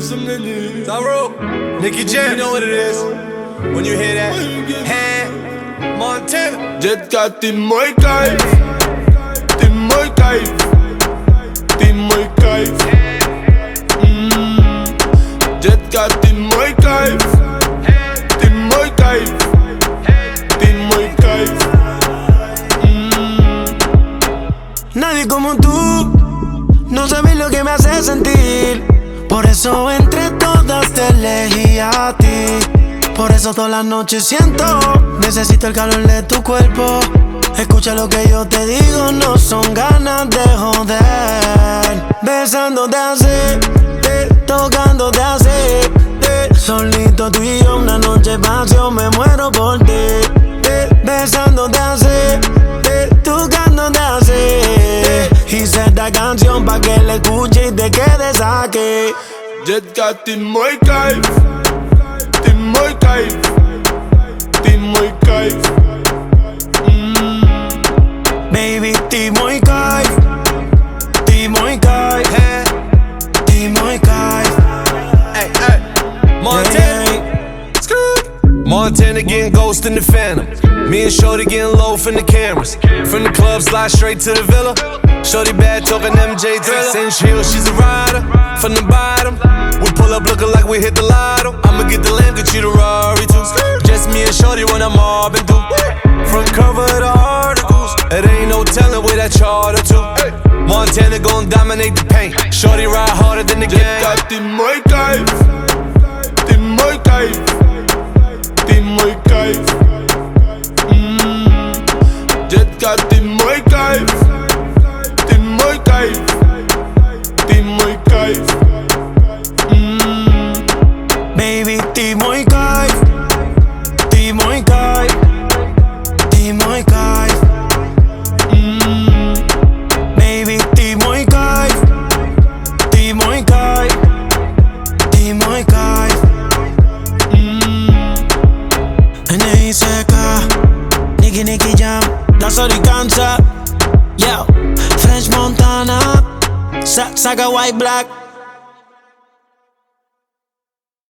Some Nicky Jam. You know what it is. When you hear that. Hey. Montana. Jetka, ti muy kaif. Ti muy kaif. Ti muy kaif. Mm. Jetka, ti muy kaif. Ti muy kaif. Ti muy kaif. Mm. Nadie como tú. No sabes lo que me hace sentir por eso entre todas te elegí a ti. Por eso todas las noches siento, necesito el calor de tu cuerpo. Escucha lo que yo te digo, no son ganas de joder. Besándote así, eh, tocándote así. eh. Solito tú y yo, una noche pasión, me muero por ti. eh. Besándote así, eh, tocándote así. Canción pa' que la escuches y te quedes aquí. Jet got die mooi kijk, die mooi kijk, die mooi kijk. Mm. Baby, ti muy kijk. Ti muy kijk. Ti muy. Hey, hey, Montana. Montana getting ghost in the phantom. Me and Shorty getting low from the cameras. From the club, slide straight to the villa. Shorty bad talking MJ thriller. Cinch heel, she's a rider. From the bottom, we pull up looking like we hit the lotto. I'ma get the lamb, get you the Rari too. Just me and Shorty when I'm mobbing through. Front cover the articles. It ain't no telling where that charter to. Montana gon' dominate the paint. Shorty ride harder than the gang. Got die mooi kijk, die mooi kijk, die mooi kijk. Mm. Jet got die mooi kijk, die safe Ty mój kajf mm. Baby, ty mój kajf Ty mój kajf Ty mój kajf mm. Baby, ty mój kajf Ty mój kajf Ty mój kajf N.I.C.K. Nicky Nicky Jam That's all he can't say Yeah French Montana. Saga White Black.